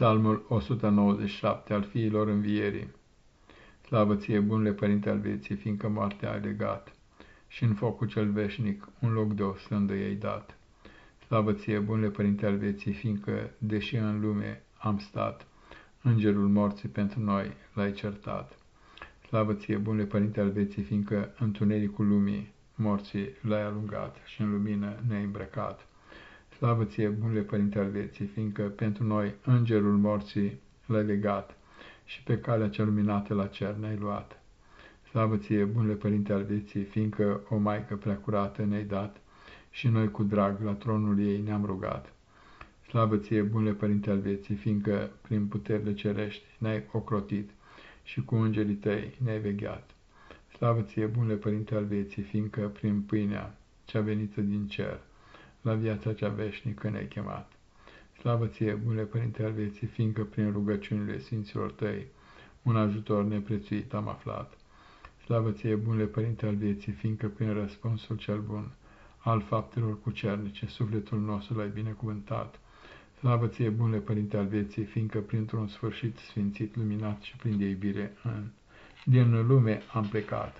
Psalmul 197 al fiilor învierii. Slavă ție, bunle Părinte al vieții, fiindcă moartea ai legat, și în focul cel veșnic un loc de oslândă i-ai dat. Slavă ție, bunle Părinte al vieții, fiindcă, deși în lume am stat, îngerul morții pentru noi l-ai certat. Slavă ție, bunle Părinte al vieții, fiindcă întunericul lumii morții l-ai alungat și în lumină ne-ai îmbrăcat. Slavă ție, bunle Părinte al vieții, fiindcă pentru noi îngerul morții l-ai legat și pe calea cea luminată la cer ne-ai luat. Slavă ție, bunle Părinte al vieții, fiindcă o Maică preacurată ne-ai dat și noi cu drag la tronul ei ne-am rugat. Slavă ție, bunle Părinte al vieții, fiindcă prin puterile cerești ne-ai ocrotit și cu îngerii tăi ne-ai vegheat. Slavă ție, bunle Părinte al vieții, fiindcă prin pâinea cea venită din cer la viața cea veșnică ne-ai chemat. Slavă ție, bune Părinte al vieții, fiindcă prin rugăciunile Sfinților tăi un ajutor neprețuit am aflat. Slavă ție, bune Părinte al vieții, fiindcă prin răspunsul cel bun al faptelor cucernice sufletul nostru l-ai binecuvântat. Slavă ție, bune Părinte al vieții, fiindcă printr-un sfârșit sfințit, luminat și plin de iubire în din lume am plecat.